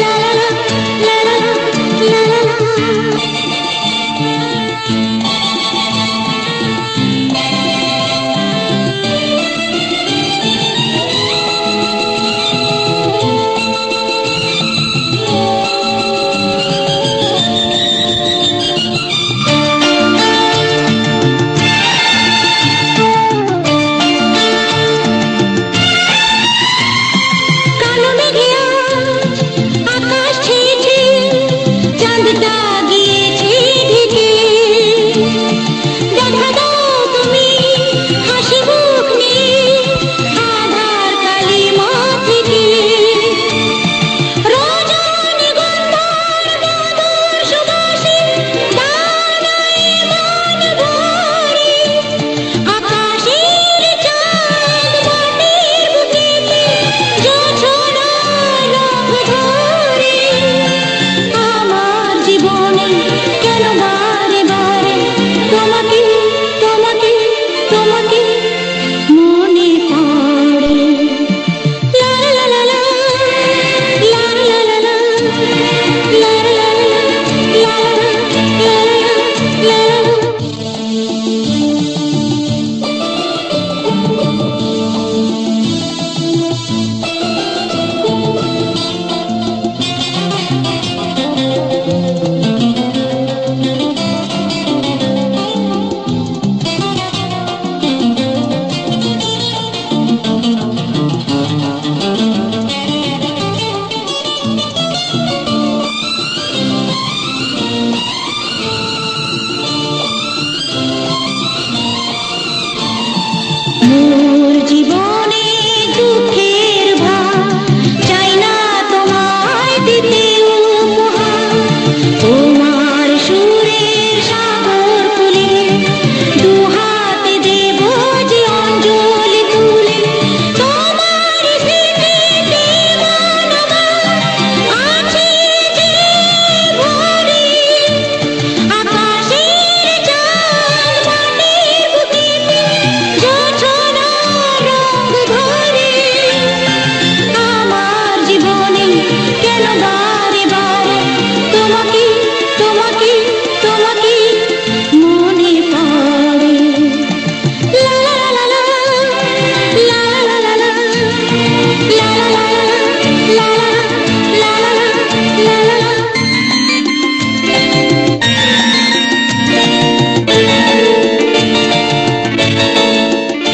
la la la la la la 아, 감사합니다.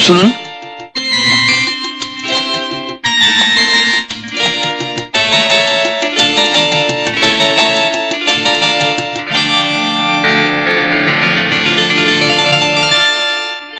Sun